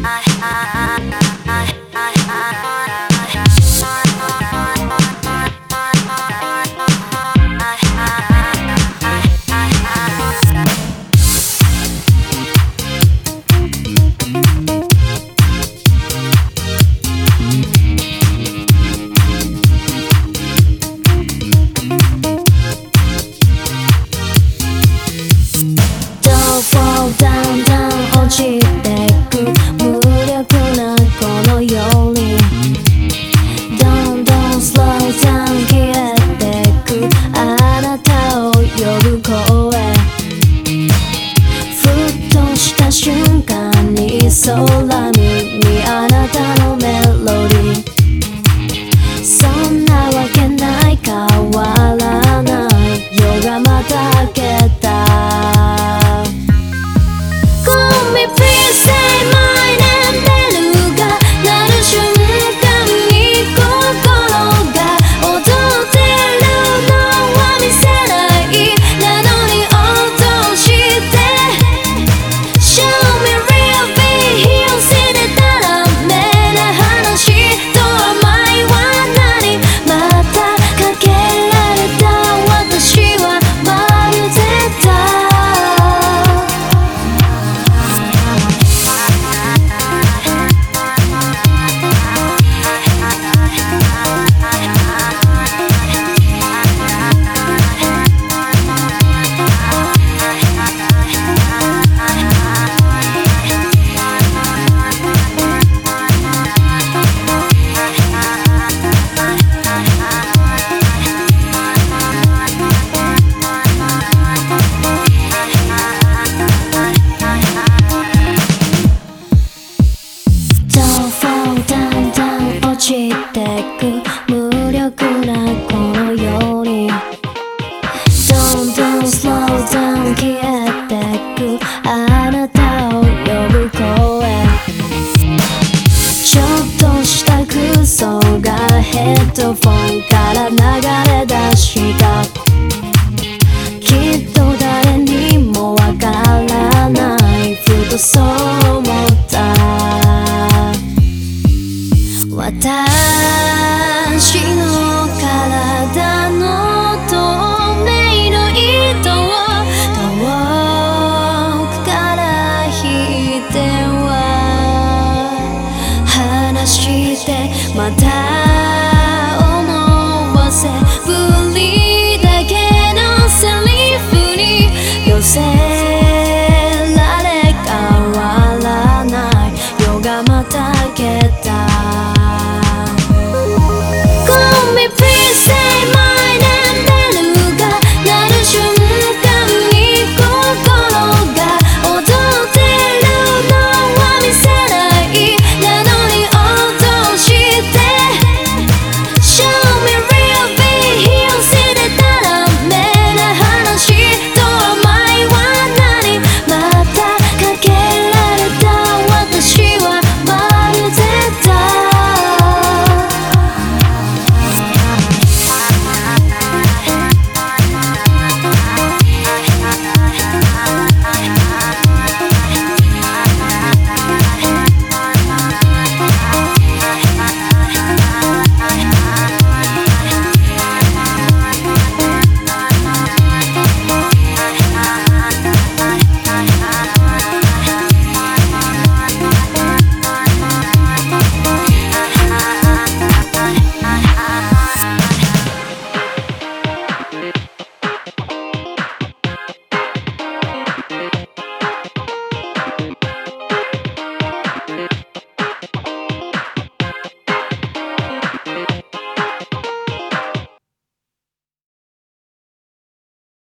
I, I, I. けた fine. 바다.